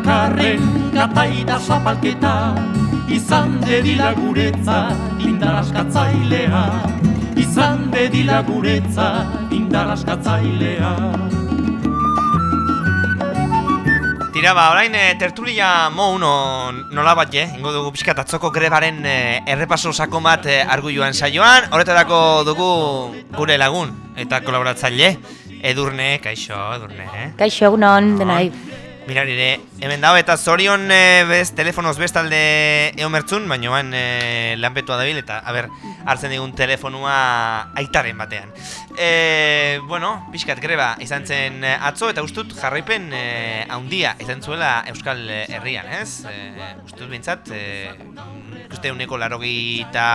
dakarren gataita zapalketa izan dedila guretza indaraskatzailea izan dedila guretza indaraskatzailea Tira, ba, orain e, tertulia mo uno nola bat, je? Ingo dugu pixka atzoko grebaren e, errepaso sako bat e, argulluan saioan Horretarako dugu gure lagun eta kolaboratzaile Edurne, kaixo, Edurne, eh? Kaixo, egunon, denai. Mira nire, hemen dago eta zorion e, bez, telefonoz bestalde eomertzun, baina bain e, lanpetua dabil eta, a ber, hartzen digun telefonua aitaren batean. E, bueno, pixkat greba izan zen atzo eta ustut jarraipen e, haundia izan zuela Euskal Herrian, ez? E, ustut bintzat, e, uste uneko larogita,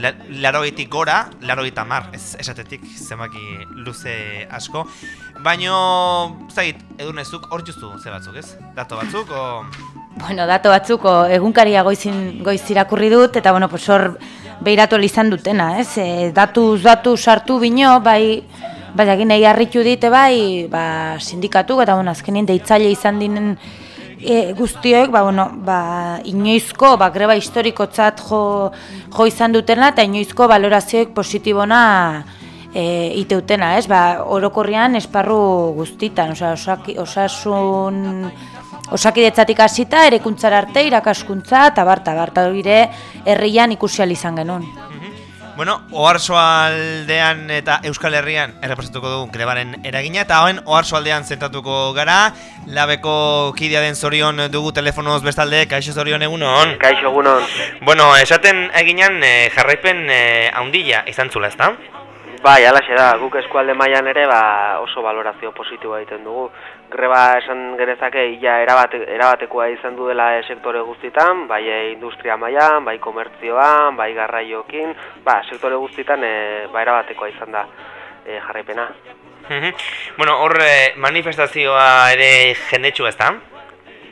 la, larogitik gora, larogita mar, ez esatetik zemaki luze asko. Baino, zait, edurnezuk hor justu ze batzuk, ez? Dato batzuk, o... Bueno, dato batzuk, o, egunkaria goizin, goiz irakurri dut, eta, bueno, pues hor behiratu izan dutena, ez? E, datuz, datu sartu bino, bai, bai, egin egi harritu dite, bai, ba, sindikatu, eta, bueno, azkenien deitzaile izan dinen e, guztioek, ba, bueno, ba, inoizko, ba, greba historikotzat jo, jo izan dutena, eta inoizko valorazioek positibona, e, iteutena, ez? Ba, orokorrian esparru guztitan, osea, osasun osakidetzatik hasita erekuntzara arte irakaskuntza eta barta barta dire herrian ikusi izan genuen. Bueno, Oarsoaldean eta Euskal Herrian errepresentatuko dugu grebaren eragina eta hoen Oarsoaldean zentatuko gara. Labeko kidea den zorion dugu telefonoz bestalde, kaixo zorion egunon. Kaixo egunon. Bueno, esaten eginan eh, jarraipen eh, haundila izan zula, ezta? Bai, alaxe da, guk eskualde mailan ere ba, oso valorazio positiboa egiten dugu. Greba esan genezake ia erabate, erabatekoa izan du dela e, sektore guztitan, bai e, industria mailan, bai komertzioan, bai garraiokin, ba, sektore guztitan e, ba, erabatekoa izan da e, jarraipena. bueno, hor manifestazioa ere jendetsu ez da?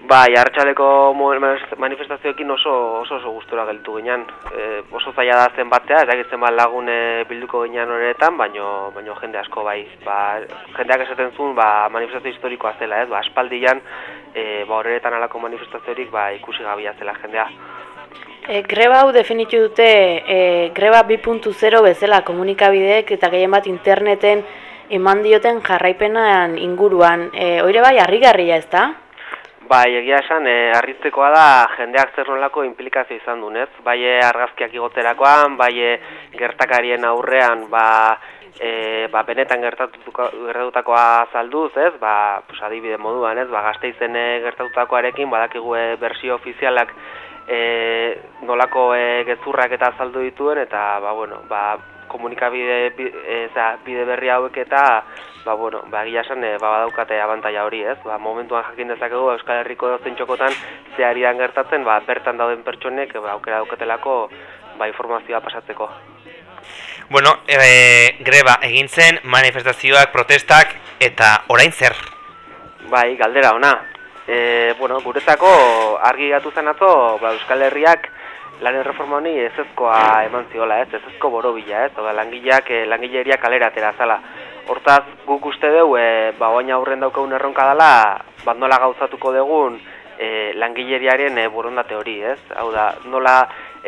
Bai, hartxaleko manifestazioekin oso oso, oso gustura geltu ginen. E, oso zaila da zen batea, ez dakitzen bat lagune bilduko ginen horretan, baino, baino jende asko bai. Ba, jendeak esaten zuen ba, manifestazio historikoa zela, ez? Ba, aspaldian e, ba, horretan alako manifestaziorik ba, ikusi gabia zela jendea. E, greba hau definitu dute e, greba 2.0 bezala komunikabideek eta gehien bat interneten eman dioten jarraipenan inguruan. E, oire bai, harrigarria ez da? Bai, egia esan, e, arritzekoa da jendeak zer nolako implikazio izan du, ez? Bai, argazkiak igoterakoan, bai, gertakarien aurrean, ba, e, ba benetan gertatutakoa zalduz, ez? Ba, pues, adibide moduan, ez? Ba, gazte izen gertatutakoarekin, badakigu e, bersio ofizialak e, nolako e, gezurrak eta azaldu dituen, eta, ba, bueno, ba, komunikabide e, bide berri hauek eta ba, bueno, ba, gila esan, e, ba, badaukate abantaia hori, ez? Ba, momentuan jakin dezakegu Euskal Herriko dozen txokotan zehari gertatzen, ba, bertan dauden pertsonek, ba, aukera daukatelako, ba, informazioa pasatzeko. Bueno, e, greba egin zen, manifestazioak, protestak, eta orain zer? Bai, galdera, ona. E, bueno, guretzako argi gatu zen atzo, ba, Euskal Herriak, Laren reforma honi ez ezkoa eman ziola, ez, ez ezko borobila, ez, oda langileak, langileria kalera atera zala. Hortaz, guk uste dugu, e, ba, oaina aurren daukagun erronka dela, bat nola gauzatuko dugun e, langileriaren e, borondate hori, ez? Hau da, nola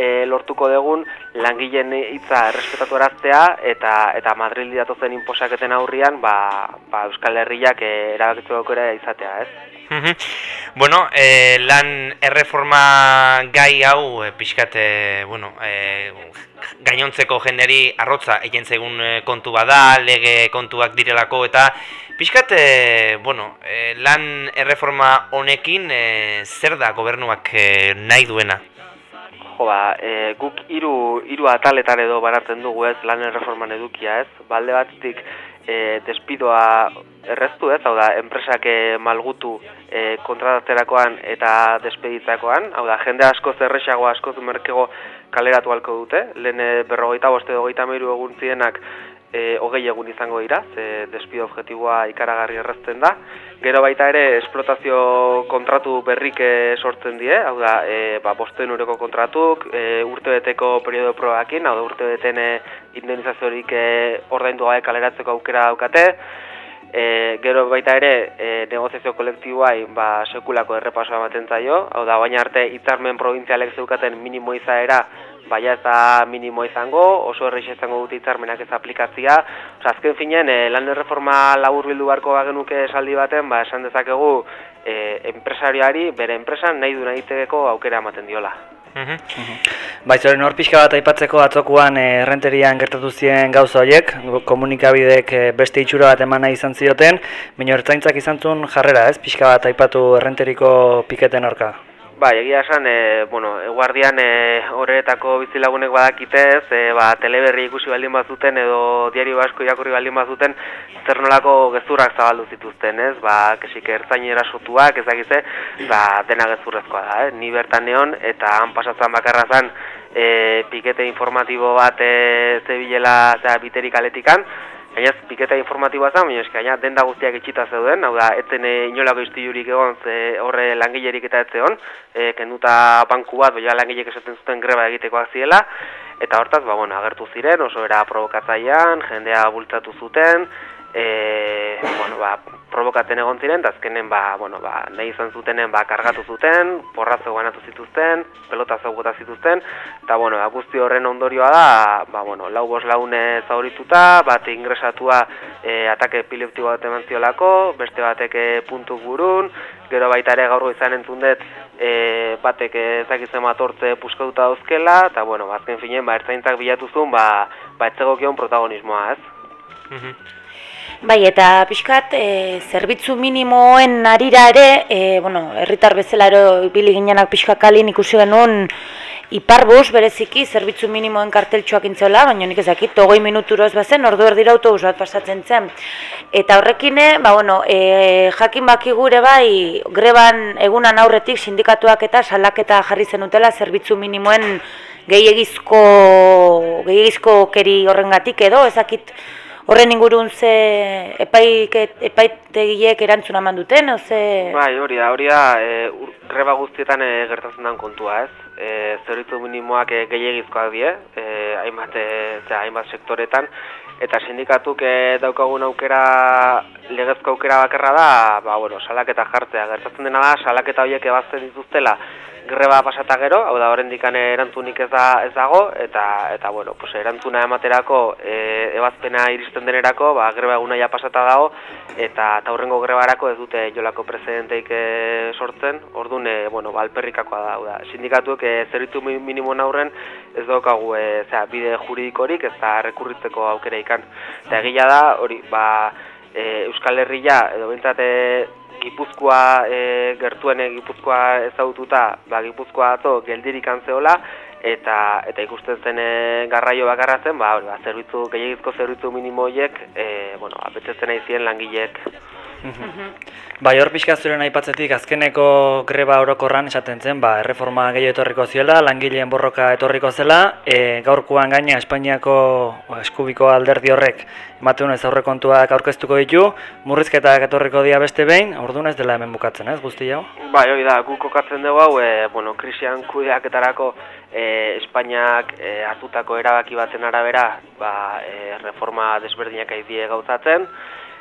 e, lortuko dugun langileen hitza errespetatu eraztea eta, eta Madrildi datozen inposaketen aurrian, ba, ba Euskal Herriak e, erabakitzu izatea, ez? bueno, e, lan erreforma gai hau e, pixkat, e, bueno, e, gainontzeko jenderi arrotza egin zegun kontu bada, lege kontuak direlako eta pixkat, e, bueno, e, lan erreforma honekin e, zer da gobernuak e, nahi duena? Jo ba, e, guk hiru hiru ataletan edo baratzen dugu ez lan erreforman edukia ez, balde batetik e, despidoa erreztu ez, hau da, enpresak e, malgutu e, kontrataterakoan eta despeditzakoan, hau da, jende asko zerrexago asko merkego kaleratu halko dute, lehen e, berrogeita boste dogeita meiru egun zienak e, hogei egun izango dira, ze despido objetiboa ikaragarri errezten da. Gero baita ere, esplotazio kontratu berrik e, sortzen die, hau da, e, ba, bosten ureko kontratuk, e, urte beteko periodo probakin, hau da, urte beten e, indemnizaziorik e, ordaindu gabe kaleratzeko aukera daukate, E, gero baita ere, e, negoziazio kolektiboai ba, sekulako errepasoa ematen zaio, hau da, baina arte hitzarmen provintzialek zeukaten minimo izaera, baina ez da minimo izango, oso errex izango dut hitzarmenak ez aplikatzia. Osa, azken finean, e, lan erreforma labur bildu barko bagenuke esaldi baten, ba, esan dezakegu e, enpresariari bere enpresan nahi du nahi aukera ematen diola. Bai, zoren hor pixka bat aipatzeko atzokuan eh, errenterian gertatu ziren gauza horiek, komunikabidek beste itxura bat eman nahi izan zioten, baina ertzaintzak izan zuen jarrera, ez? Pixka bat aipatu errenteriko piketen orka. Bai, egia esan, e, bueno, eguardian e, horretako bizilagunek badakitez, e, ba, teleberri ikusi baldin bazuten edo diario basko irakurri baldin bazuten, zer nolako gezurrak zabaldu zituzten, ez? Ba, kesik ertzain erasotuak, ezakize, ba, dena gezurrezkoa da, eh? Ni bertan neon, eta han pasatzen bakarra zen, e, pikete informatibo bat e, zebilela, eta biterik aletikan, Gainaz, piketa informatiboa zen, baina eski, gaina denda guztiak itxita zeuden, hau da, etzen e, inolako iztilurik egon, ze horre langilerik eta etzeon, e, kenduta banku bat, baina langileek esaten zuten greba egitekoak ziela, eta hortaz, ba, bueno, agertu ziren, oso era provokatzaian, jendea bultzatu zuten, e, bueno, ba, provokaten egon ziren, eta azkenen, ba, bueno, ba, nahi izan zutenen, ba, kargatu zuten, porrazo ganatu zituzten, pelota zaugota zituzten, eta, bueno, ba, guzti horren ondorioa da, ba, bueno, lau bos laune zaurituta, bat ingresatua e, atake epileptiko bat eman ziolako, beste batek e, puntu burun, gero baita ere gaur izan entzun dut, e, batek ezakitzen matortze puskatuta dauzkela, eta, bueno, ba, finen, ba, ertzaintzak bilatuzun, ba, ba, etzegokion protagonismoa, ez? Mhm. Bai, eta pixkat, e, zerbitzu minimoen arira ere, e, bueno, herritar bezala ero ibili ginenak pixka kalin ikusi genuen iparbus bereziki zerbitzu minimoen karteltxoak intzola, baina nik ezakit, togoi minuturo ez bazen, ordu erdira autobus bat pasatzen zen. Eta horrekine, ba, bueno, e, jakin baki gure bai, greban egunan aurretik sindikatuak eta salaketa jarri zen utela zerbitzu minimoen gehiagizko, gehiagizko keri horrengatik edo, ezakit, horren ingurun ze epaik, epaitegiek erantzuna eman duten, o ze... Bai, hori da, hori da, e, greba guztietan e, gertatzen den kontua, ez? E, Zerritu minimoak e, gehiagizkoak die, e, hainbat, e, hainbat sektoretan, eta sindikatuk e, daukagun aukera, legezko aukera bakarra da, ba, bueno, salaketa jartzea, gertatzen dena da, salaketa horiek ebazten dituztela, greba pasata gero, hau da horrendikan erantzunik ez, da, ez dago, eta, eta bueno, pues, erantzuna ematerako e, ebazpena iristen denerako, ba, greba eguna ja pasata dago, eta taurrengo grebarako ez dute jolako precedenteik e, sortzen, orduan, e, bueno, ba, alperrikakoa da, hau da, sindikatuek e, zeritu minimo aurren ez daukagu e, zera, bide juridikorik ez da rekurritzeko aukera ikan. Eta egila da, hori, ba, e, Euskal Herria, edo bintzate, Gipuzkoa e, gertuen Gipuzkoa ezagututa, ba Gipuzkoa atzo geldirik antzeola eta eta ikusten zen e, garraio bakarra zen, ba hori, ba zerbitzu gehiegizko zerbitzu minimo hoiek, eh bueno, apetetzen aizien langileek Bai, hor pixka zuren aipatzetik azkeneko greba orokorran esaten zen, ba, erreforma gehiago etorriko zela, langileen borroka etorriko zela, e, gaurkoan gaina Espainiako eskubiko alderdi horrek ematen ez aurrekontuak aurkeztuko ditu, murrizketak etorriko dia beste behin, orduan ez dela hemen bukatzen, ez, guzti jau? Bai, hori da, gu kokatzen dugu hau, e, bueno, krisian kudeaketarako e, Espainiak e, hartutako erabaki baten arabera, ba, e, reforma desberdinak aidie gauzatzen,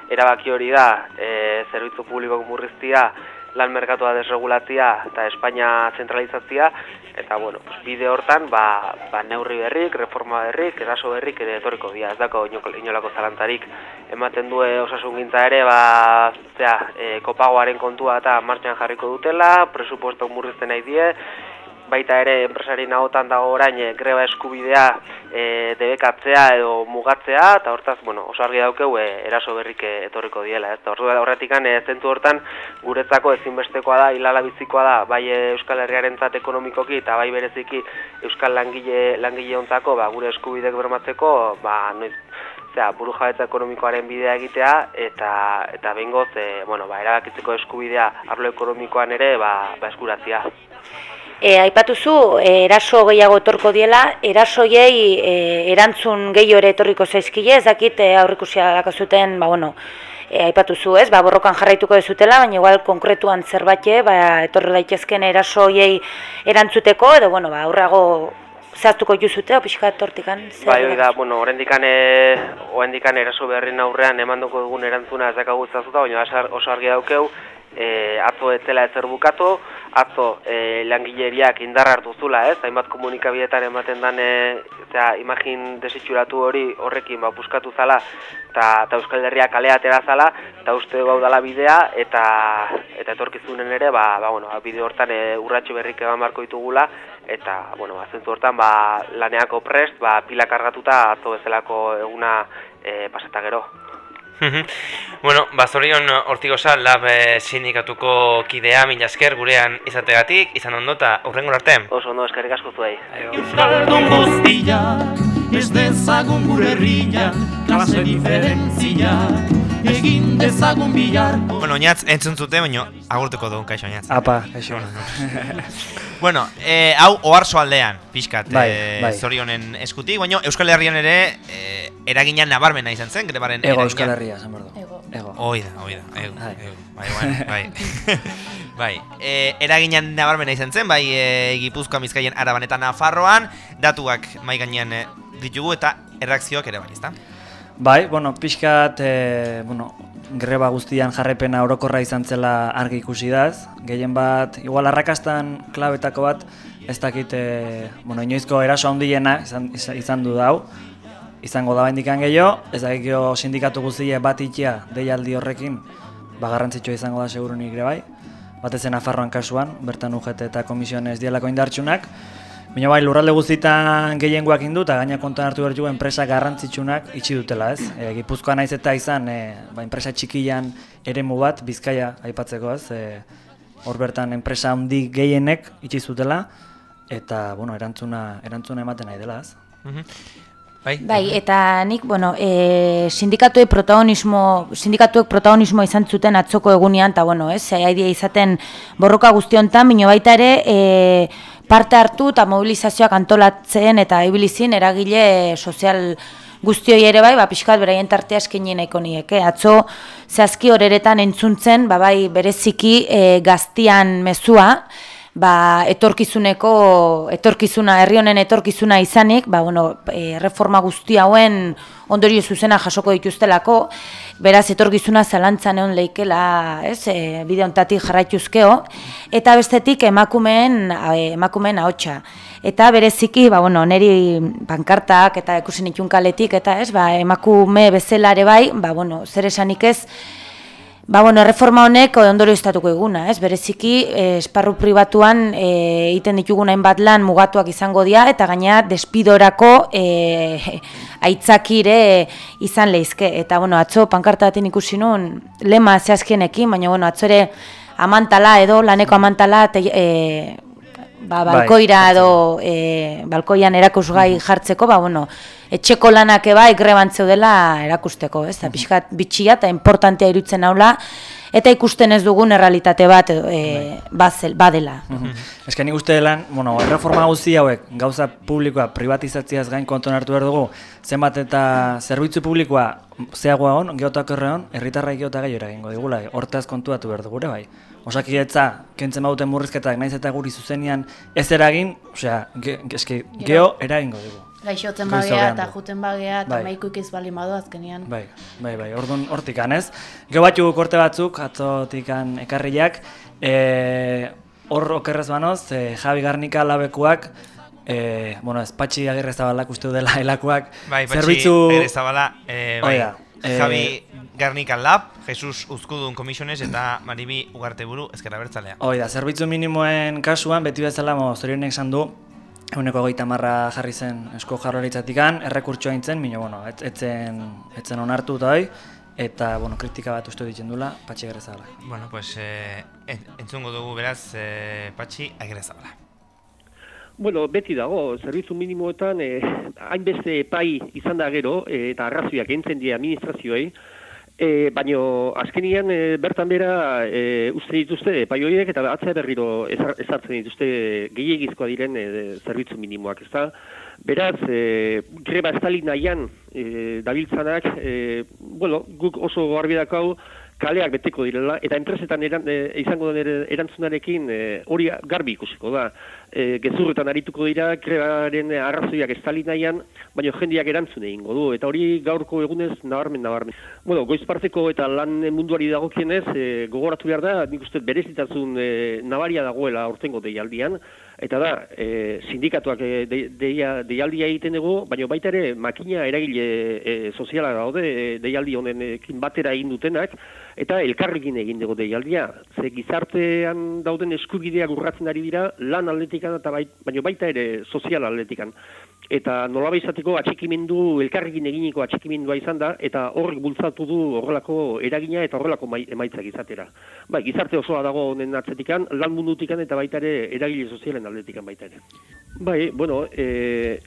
erabaki hori da e, zerbitzu publiko murriztia, lan merkatua desregulatzia eta Espainia zentralizatzia eta bueno, bide hortan ba, ba neurri berrik, reforma berrik, eraso berrik ere etorriko dira, ez dako inolako zalantarik ematen du osasungintza ere ba, zera, e, kopagoaren kontua eta martxan jarriko dutela, presupuesto murrizten nahi die, baita ere enpresari nagotan dago orain e, greba eskubidea e, debekatzea edo mugatzea eta hortaz bueno, oso argi daukeu e, eraso berrik etorriko diela ez da horretik e, zentu hortan guretzako ezinbestekoa da hilala bizikoa da bai Euskal Herriarentzat ekonomikoki eta bai bereziki Euskal langile langile ontzako ba, gure eskubidek bermatzeko ba, noiz Zera, buru jabetza ekonomikoaren bidea egitea eta eta bengoz, e, bueno, ba, erabakitzeko eskubidea arlo ekonomikoan ere ba, ba eskuratzia. E, aipatuzu, e, eraso gehiago etorko diela, erasoiei e, erantzun gehiago ere etorriko zaizkile, ez dakit e, aurrikusia lakazuten, ba, bueno, e, aipatuzu ez, ba, borrokan jarraituko dezutela, baina igual konkretuan zerbait, ba, etorri daitezken erasoiei erantzuteko, edo, bueno, ba, aurrago zehaztuko juzute, pixka tortikan? Bai, hori da, bueno, orendikan, e, orendikan eraso beharrin aurrean emanduko dugun erantzuna ez dakagu zazuta, baina oso argi daukeu, e, atzo etzela ezer bukatu, atzo e, langileriak indarra hartu zula, ez? Hainbat komunikabidetan ematen dan, e, zera, imagin desitxuratu hori horrekin ba, puskatu zala, eta Euskal Herria kalea atera zala, eta uste gau dala bidea, eta eta etorkizunen ere, ba, ba, bueno, ba, bide hortan e, urratxo berrik eban marko ditugula, eta, bueno, ba, zentzu hortan, ba, laneako prest, ba, pila kargatuta atzo bezalako eguna e, pasata gero. Bueno, bazorion hortigosa lab eh, sindikatuko kidea mila esker gurean izategatik, izan ondo eta urrengo arte. Oso ondo eskerrik asko zuei. Euskaldun guztia, ez dezagun gure herria, klase diferentzia, egin dezagun biharko. Bueno, oinatz, entzun zute, baina agurtuko dugun, kaixo, oinatz. Apa, kaixo. bueno, eh, hau oharso aldean, pixkat, bai, eh, bai. zorionen eskutik, baina Euskal Herrian ere eh, eragina nabarmena izan zen, grebaren Ego eragina. Euskal Herria, esan behar du. Ego. Ego. Oida, oida, ego, Bai. ego, bai, bai, bai. bai, e, eraginan nabarmena izan zen, bai, e, Gipuzkoa, Bizkaien, Araban eta Nafarroan, datuak mai gainean e, ditugu eta erreakzioak ere bai, ezta? Bai, bueno, pixkat, e, bueno, greba guztian jarrepena orokorra izan zela argi ikusi daz. Gehien bat, igual arrakastan klabetako bat, ez dakit, e, bueno, inoizko eraso handiena izan, izan, du dau. Izango da bendikan gehiago, ez dakit sindikatu guztie bat itxia deialdi horrekin, ba garrantzitsua izango da segurunik ere bai. Batez Nafarroan kasuan, bertan UGT eta komisiones dielako indartsunak. Baina bai, lurralde guztietan gehiengoak indu eta gaina kontuan hartu behar dugu enpresa garrantzitsunak itxi dutela, ez? E, Gipuzkoa naiz eta izan, e, ba, enpresa txikian eremu bat, Bizkaia aipatzeko, ez? E, hor bertan enpresa handi gehienek itxi zutela eta, bueno, erantzuna, erantzuna ematen nahi dela, ez? Bai, Bai, eta nik, bueno, e, sindikatuek protagonismo, sindikatuek protagonismo izan zuten atzoko egunean, eta, bueno, ez, haidea izaten borroka guztiontan, bino baita ere, e, parte hartu eta mobilizazioak antolatzen eta ibilizin eragile sozial guztioi ere bai, ba, pixkat beraien tartea eskenien nahiko nieke. Atzo, zehazki horeretan entzuntzen, ba, bai, bereziki e, gaztian mezua, ba, etorkizuneko, etorkizuna, herri honen etorkizuna izanik, ba, bueno, e, reforma guzti hauen ondorio zuzena jasoko dituztelako, beraz etorkizuna zalantzan egon leikela, ez, e, bide hontatik jarraituzkeo, eta bestetik emakumeen, e, emakumeen ahotsa. Eta bereziki, ba, bueno, neri pankartak eta ikusi nitun kaletik, eta ez, ba, emakume bezala ere bai, ba, bueno, zer esanik ez, Ba, bueno, reforma honek ondorio estatuko eguna, ez? Bereziki, eh, esparru pribatuan eh, egiten ditugun hainbat lan mugatuak izango dira, eta gaina despidorako eh, aitzakire izan lehizke. Eta, bueno, atzo pankarta baten ikusi nuen, lema zehazkienekin, baina, bueno, atzo ere amantala edo, laneko amantala, te, eh, ba, Bai, balkoira edo e, balkoian erakusgai jartzeko, ba, bueno, etxeko lanak eba greban zeudela erakusteko, ez? Da, pixkat bitxia eta importantea irutzen haula, eta ikusten ez dugun errealitate bat edo, e, bazel, badela. Ez que nik uste lan, bueno, erreforma guzti hauek, gauza publikoa privatizatziaz gain konton hartu behar dugu, zenbat eta zerbitzu publikoa zeagoa hon, geotak hon, herritarra geota gehiago eragingo digula, hortaz kontuatu behar dugu bai. Osakidetza, kentzen bauten murrizketak, naiz eta guri zuzenian ez eragin, osea, ge, eske, geho eragingo dugu. Gaixotzen bagea eta juten bagea eta Bai. maikuik ez bali madu azkenean. Bai, bai, bai, orduan hortik ez. Gero batzu korte batzuk, atzotikan ekarriak, e, hor okerrez banoz, e, Javi Garnika labekuak, e, bueno, ez patxi agirre zabalak uste dela helakoak, Bai, patxi, zerbitzu... ere zabala, eh, bai, Hoi da, eh, Javi Garnikan Lab, Jesus Uzkudun Komisiones eta Maribi Ugarteburu Ezkerra Bertzalea. Hoi da, zerbitzu minimoen kasuan, beti bezala mo, zorionek esan du, eguneko goita marra jarri zen esko jarroritzatikan, errekurtsoa intzen, mino, bueno, et, etzen, etzen onartu eta hoi, eta, bueno, kritika bat uste ditzen dula, patxi gerrezala. Bueno, pues, eh, en- entzungo dugu beraz, eh, Patxi Agirrezabala. Bueno, beti dago, zerbitzu minimoetan eh, hainbeste epai izan da gero eh, eta arrazioak entzen dira administrazioei, eh, baino azkenian eh, bertan bera eh, uste dituzte epai horiek eta atzea berriro ezar- ezartzen dituzte gehiagizkoa diren eh, zerbitzu minimoak, ezta? Beraz, eh, greba estali nahian eh, dabiltzanak, eh, bueno, guk oso garbi dakau, kaleak beteko direla, eta enpresetan eran, e, izango den erantzunarekin e, hori garbi ikusiko da. E, gezurretan arituko dira, grebaren arrazoiak estali nahian, baina jendeak erantzun egingo du, eta hori gaurko egunez nabarmen nabarmen. Bueno, goiz parteko eta lan munduari dagokienez, e, gogoratu behar da, nik uste berezitasun e, nabaria dagoela aurtengo deialdian, eta da, e, sindikatuak e, de, deia, deialdia egiten dugu, baina baita ere makina eragile e, soziala daude e, deialdi honenekin batera egin dutenak, eta elkarrekin egin dugu deialdia. Ze gizartean dauden eskubideak urratzen ari dira lan atletikan eta bait, baina baita ere sozial atletikan. Eta nola izateko atxikimendu, elkarrekin eginiko atxikimendua izan da, eta horrek bultzatu du horrelako eragina eta horrelako mai, emaitzak izatera. Bai, gizarte osoa dago honen atzetikan, lan mundutikan eta baita ere eragile sozialen atletikan baita ere. Bai, bueno, e,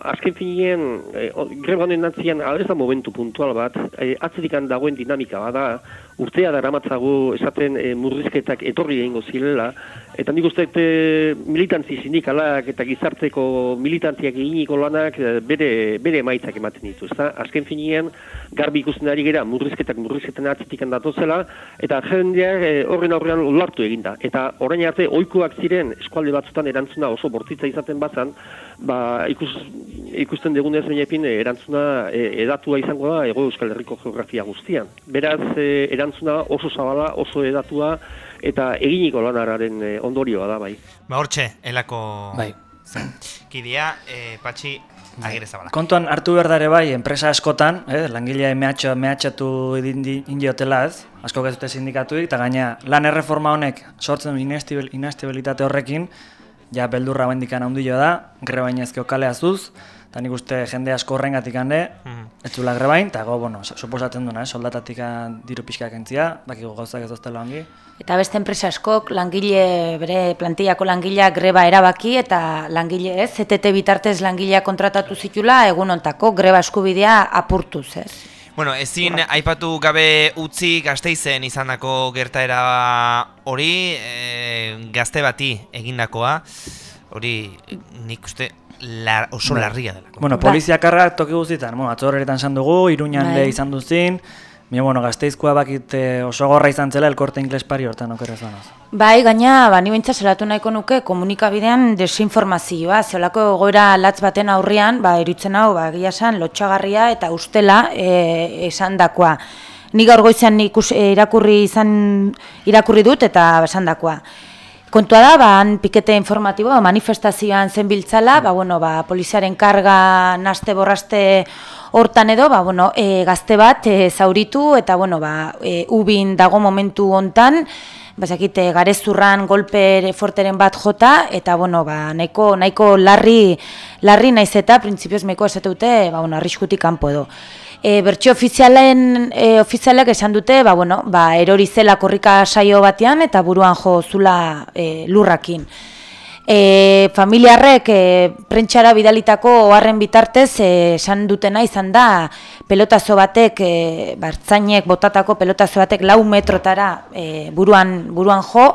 azken finien, e, o- greba honen atzian, ez da momentu puntual bat, e, atzetikan dagoen dinamika bada, urtea daramatzagu esaten e, murrizketak etorri egingo zirela, eta nik uste e, militantzi sindikalak eta gizarteko militantziak eginiko lanak e, bere, bere emaitzak ematen ditu, ezta? Azken finien, garbi ikusten ari gera murrizketak murrizketan atzetikan datozela, eta jendeak e, horren aurrean ulartu eginda. Eta orain arte, ohikoak ziren eskualde batzutan erantzuna oso bortitza izaten bazan, ba, ikus, ikusten dugunez bainepin e, erantzuna e, edatua izango da Ego Euskal Herriko geografia guztian. Beraz, e, erantzuna oso zabala, oso edatua, eta eginiko lanararen e, ondorioa da, bai. Ba, hortxe, elako Bai. kidea, e, patxi, agire zabala. Kontuan hartu behar da ere bai, enpresa askotan, eh, langilea mehatxo, mehatxatu indiotela ez, asko ez dute sindikatuik, eta gaina lan erreforma honek sortzen du inestibil, inestabilitate horrekin, ja beldurra bendikan handio da, grebainezko kalea zuz, eta nik uste jende asko horrengatik hande, Mhm. ez zula grebain, eta go, bueno, suposatzen duna, eh, soldatatik diru pixka kentzia, bakigu gauzak ez doztela ongi. Eta beste enpresa askok langile bere plantillako langileak greba erabaki eta langile ez, ZTT bitartez langileak kontratatu zitula egun ontako greba eskubidea apurtuz, ez? Bueno, ezin aipatu gabe utzi gazteizen izandako gertaera hori, e, gazte bati egindakoa, hori nik uste la, oso Bai. larria dela. Bueno, Ba. polizia karrak toki guztietan, bueno, atzo horretan esan dugu, iruñan Bai. izan duzin, Baina, bueno, gazteizkoa bakit eh, oso gorra izan zela elkorte ingles pari hortan okerrez banoz. Bai, gaina, ba, ni behintzat zelatu nahiko nuke komunikabidean desinformazioa, zeolako egoera latz baten aurrian, ba, eritzen hau, ba, esan, lotxagarria eta ustela e, esan dakoa. Ni gaur goizean ikus, e, irakurri izan irakurri dut eta esan dakoa. Kontua da, ba, han pikete informatibo, manifestazioan zen biltzala, ba, bueno, ba, poliziaren karga naste borraste hortan edo, ba, bueno, e, gazte bat e, zauritu, eta, bueno, ba, e, ubin dago momentu hontan, bazakit, e, garezurran golpe forteren bat jota, eta, bueno, ba, nahiko, nahiko larri, larri naiz eta, printzipioz meko esate dute, ba, bueno, arriskutik kanpo edo. E, bertxio ofizialen e, ofizialek esan dute, ba, bueno, ba, erori zela korrika saio batean eta buruan jo zula e, lurrakin. E, familiarrek e, prentxara bidalitako oharren bitartez e, esan dutena izan da pelotazo batek, e, bartzainek botatako pelotazo batek lau metrotara e, buruan, buruan jo,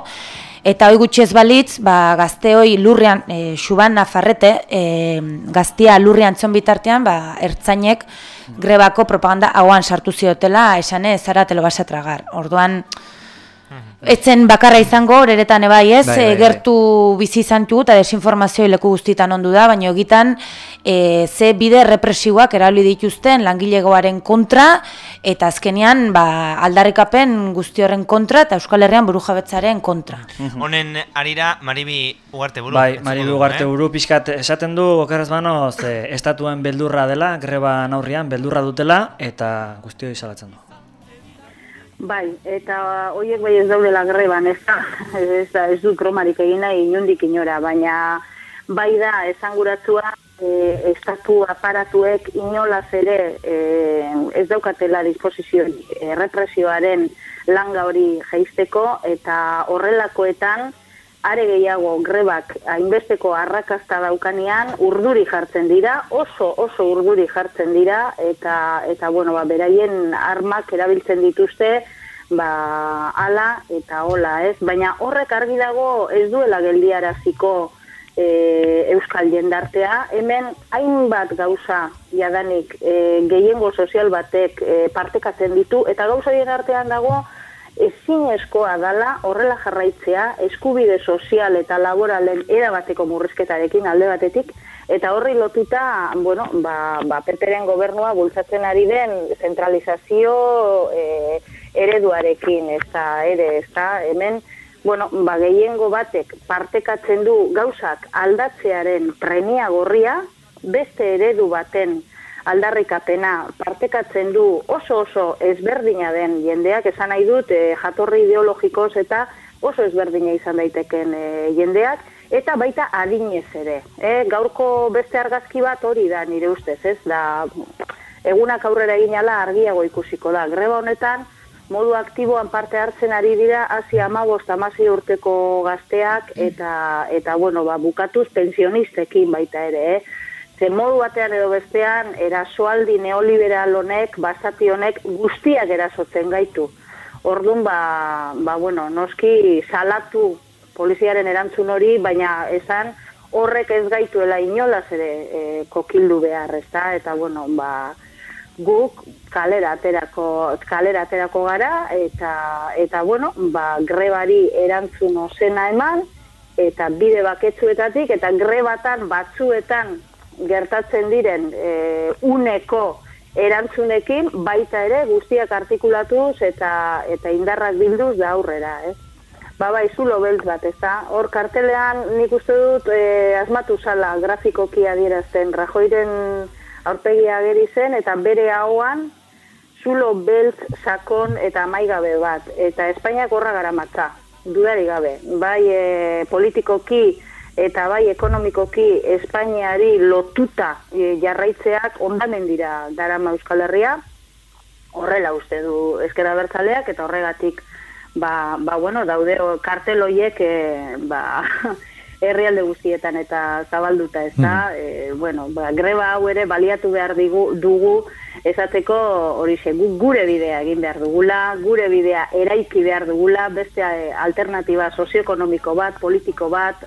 Eta hoi gutxi ez balitz, ba, gazte hoi lurrean, e, Xuban Nafarrete, e, gaztia lurrean zon bitartean, ba, ertzainek grebako propaganda hauan sartu ziotela, esanez, zara te lo vas a tragar. Orduan, etzen bakarra izango, horeretan ebai ez, Bai, bai, bai. gertu bizi izan dugu eta desinformazioi leku guztietan ondu da, baina egitan e, ze bide represiboak erabili dituzten langilegoaren kontra, eta azkenean ba, aldarrikapen guzti horren kontra eta Euskal Herrian burujabetzaren kontra. Honen arira Maribi Ugarte buru. Bai, entzungo Mari dugu, Ugarte eh? buru pixkat esaten du okerrez banoz e, estatuen beldurra dela, greba aurrian beldurra dutela eta guztio izalatzen du. Bai, eta hoiek bai ez daudela greban, ez da, ez, da, ez du kromarik egin nahi inundik inora, baina bai da esanguratzua e, estatu aparatuek inolaz ere e, ez daukatela disposizio e, represioaren langa hori jaisteko eta horrelakoetan are gehiago grebak hainbesteko arrakasta daukanean urduri jartzen dira, oso oso urduri jartzen dira eta eta bueno, ba, beraien armak erabiltzen dituzte ba ala eta hola, ez? Baina horrek argi dago ez duela geldiaraziko e, euskal jendartea, hemen hainbat gauza jadanik e, gehiengo sozial batek e, partekatzen ditu eta gauza artean dago ezin eskoa dala horrela jarraitzea eskubide sozial eta laboralen erabateko murrizketarekin alde batetik, eta horri lotuta, bueno, ba, ba peperen gobernua bultzatzen ari den zentralizazio e, ereduarekin, ez da, ere, ez da, hemen, bueno, ba, gehiengo batek partekatzen du gauzak aldatzearen premia gorria, beste eredu baten aldarrikapena partekatzen du oso oso ezberdina den jendeak esan nahi dut e, jatorri ideologikoz eta oso ezberdina izan daiteken e, jendeak eta baita adinez ere. E, gaurko beste argazki bat hori da nire ustez, ez? Da egunak aurrera eginala argiago ikusiko da. Greba honetan modu aktiboan parte hartzen ari dira hasi 15 16 urteko gazteak eta eta bueno, ba, bukatuz pensionistekin baita ere, eh? Ze modu batean edo bestean, erasoaldi neoliberal honek, basati honek, guztiak erasotzen gaitu. Orduan, ba, ba, bueno, noski salatu poliziaren erantzun hori, baina esan horrek ez gaituela inolaz ere e, kokildu behar, ez da? Eta, bueno, ba, guk kalera aterako, kalera aterako gara, eta, eta bueno, ba, grebari erantzun ozena eman, eta bide baketzuetatik, eta grebatan batzuetan gertatzen diren e, uneko erantzunekin baita ere guztiak artikulatuz eta eta indarrak bilduz da aurrera, ez? Ba bai, zulo beltz bat, ez da? Hor kartelean nik uste dut e, asmatu zala grafikoki adierazten Rajoiren aurpegia ageri zen eta bere hauan zulo beltz sakon eta maigabe bat. Eta Espainiak horra gara matza, dudari gabe. Bai e, politikoki eta bai ekonomikoki Espainiari lotuta e, jarraitzeak ondamen dira darama Euskal Herria, horrela uste du eskera bertzaleak, eta horregatik, ba, ba bueno, daude kartel hoiek e, ba, herrialde guztietan eta zabalduta ez da, mm. e, bueno, ba, greba hau ere baliatu behar digu, dugu, esateko hori gure bidea egin behar dugula, gure bidea eraiki behar dugula, beste e, alternatiba sozioekonomiko bat, politiko bat,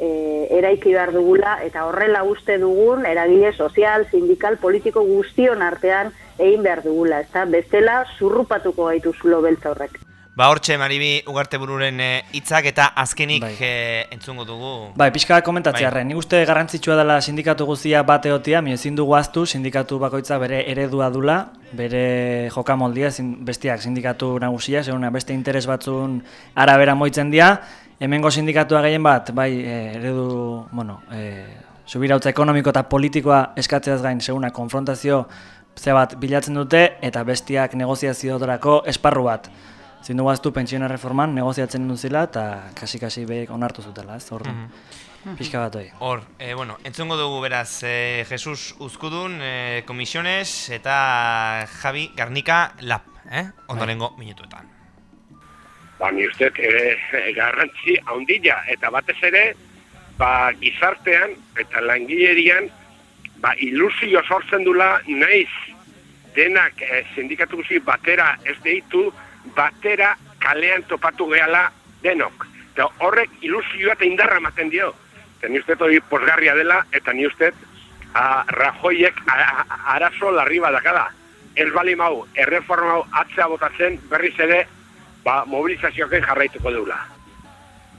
e, eraiki behar dugula eta horrela uste dugun eragile sozial, sindikal, politiko guztion artean egin behar dugula, ezta? Bestela zurrupatuko gaitu zulo beltza horrek. Ba hortxe, Maribi, ugarte bururen eh, hitzak eta azkenik bai. e, entzungo dugu. Bai, pixka komentatzea bai. nik uste garrantzitsua dela sindikatu guztia bat egotia, mi ezin dugu aztu, sindikatu bakoitza bere eredua dula, bere jokamoldia, bestiak sindikatu nagusia, seguna beste interes batzun arabera moitzen dira, hemengo sindikatua gehien bat, bai, e, eredu, bueno, e, subirautza ekonomiko eta politikoa eskatzeaz gain, seguna, konfrontazio ze bat bilatzen dute, eta bestiak negoziazio dorako esparru bat. Zindu guaztu pentsiona reforman negoziatzen duzila, eta kasi-kasi behik onartu zutela, ez, hor, mm -hmm. pixka bat hori. Hor, e, bueno, entzungo dugu beraz, e, Jesus Uzkudun, e, komisiones, eta Javi Garnika Lap, eh? ondorengo minutuetan ba, ni uste e, garrantzi haundila, eta batez ere, ba, gizartean eta langilerian, ba, ilusio sortzen dula, naiz, denak e, sindikatu guzi batera ez deitu, batera kalean topatu gehala denok. Eta horrek ilusioa eta indarra ematen dio. Eta ni uste hori posgarria dela, eta ni uste a, Rajoiek arazo larri badakala. Ez bali mau, erreforma hau atzea botatzen berriz ere ba, mobilizazioak jarraituko deula.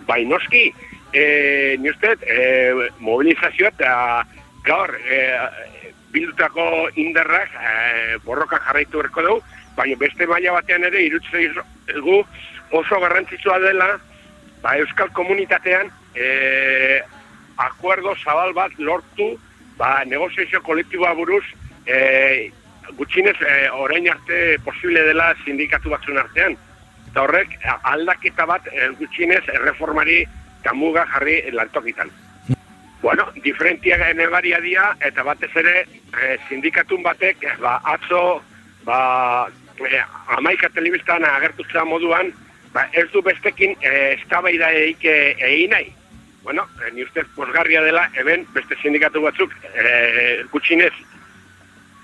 Bai, noski, e, ni uste, e, mobilizazioa eta gaur e, bildutako indarrak e, borroka jarraitu berko dugu, baina beste maila batean ere irutzen dugu oso garrantzitsua dela ba, euskal komunitatean e, akuerdo zabal bat lortu ba, negoziazio kolektiboa buruz e, gutxinez e, orain arte posible dela sindikatu batzun artean eta horrek aldaketa bat eh, gutxinez erreformari kamuga jarri lantokitan. Bueno, diferentia nebaria dia, eta batez ere e, sindikatun batek, ba, atzo, ba, e, amaika telebiztan agertutzea moduan, ba, ez du bestekin e, estabaida eik egin nahi. Bueno, e, ni ustez posgarria dela, eben beste sindikatu batzuk e, gutxinez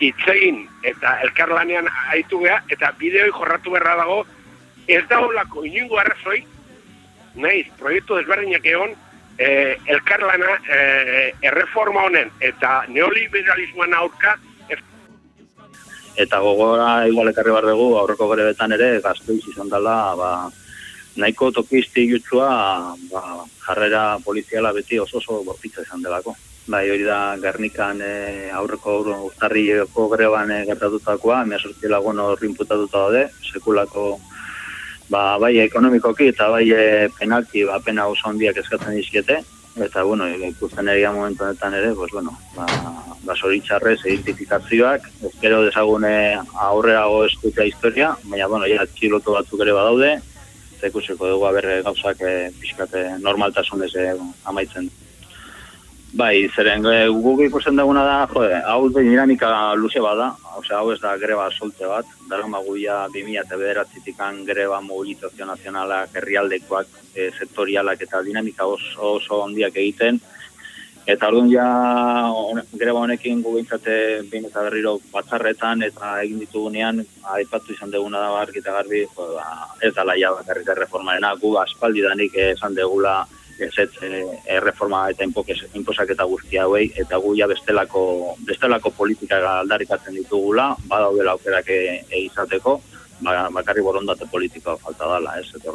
itzegin eta elkarlanean haitu geha, eta bideoi jorratu berra dago, ez da holako inungo arrazoi, nahiz, proiektu desberdinak egon, eh, elkarlana eh, erreforma honen eta neoliberalismoan aurka eta gogora igual ekarri bar dugu aurreko grebetan ere gazteiz izan dela ba, nahiko tokisti jutsua ba, jarrera poliziala beti oso oso bortitza izan delako. Bai, hori da Gernikan e, aurreko urtarrileko greban e, gertatutakoa, emea sortzi lagun horri imputatuta daude, sekulako ba, bai ekonomikoki eta bai e, penalti ba, pena oso handiak eskatzen dizkiete, eta bueno, ikusten egia momentu honetan ere, pues bueno, ba, ba zoritxarrez identifikazioak, ezkero desagune aurrerago eskutia historia, baina bueno, ja txilotu batzuk ere badaude, eta ikusiko dugu aberre gauzak e, pixkate normaltasunez e, amaitzen. Bai, zeren e, guk ikusten duguna da, jode, hau da dinamika luze bada, osea, hau ez da greba solte bat, dara maguia 2000 eta bederatzitikan greba mobilizazio nazionalak, herrialdekoak, e, sektorialak eta dinamika oso, oso ondiak egiten, eta orduan ja greba honekin gu bintzate bin eta berriro batzarretan eta egin ditugunean, aipatu izan duguna da barri eta garbi, jo, ba, ez da laia bakarrik erreformarena, gu aspaldi danik esan degula, ez ez erreforma eta inposak eta guzti hauei, eta gu ja bestelako, bestelako politika aldarrikatzen ditugula, badaudela aukerak e, e izateko, ba, bakarri borondate politikoa falta dala, ez? Eta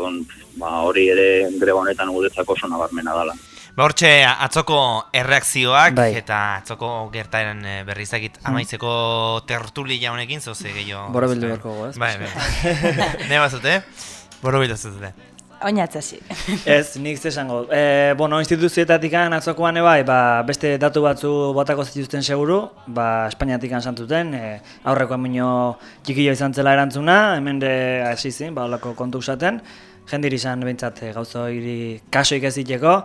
ba, hori ere greba honetan gudetzako oso nabarmena dala. Ba, hortxe, atzoko erreakzioak bai. eta atzoko gertaren eh, berrizakit mm. amaitzeko tertuli jaunekin, zoze gehiago... Bora bildu berko goz. Bai, bai. Ne bazute? Bora bildu zute. Oinatzasi. Ez, nik zesango. E, bueno, instituzioetatik atzokoan ebai, ba, beste datu batzu botako zituzten seguru, ba, Espainiatik santuten, e, aurreko emino txikillo izan zela erantzuna, hemen de hasi zin, ba, olako kontu usaten, jendiri izan behintzat e, gauzo hiri kasoik ez diteko,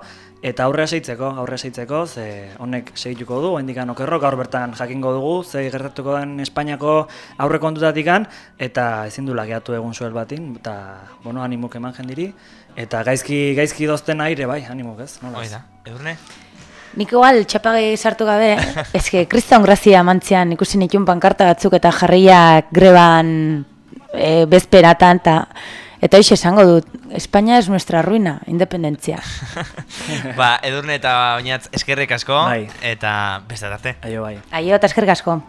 Eta aurre seitzeko, aurre seitzeko, ze honek segituko du, hendikan okerro, gaur bertan jakingo dugu, ze gertatuko den Espainiako aurre kontutatikan, eta ezin du lageatu egun zuel batin, eta, bueno, animuk eman jendiri, eta gaizki, gaizki dozten aire, bai, animuk ez, nola ez? edurne? Nik igual, txapage sartu gabe, ezke, kriston grazia mantzian ikusi nitun pankarta batzuk eta jarriak greban e, bezperatan, eta Eta hoxe esango dut, Espainia es nuestra ruina, independentzia. ba, edurne eta oinatz eskerrik asko, bai. eta beste arte. Aio bai. Aio eta eskerrik asko.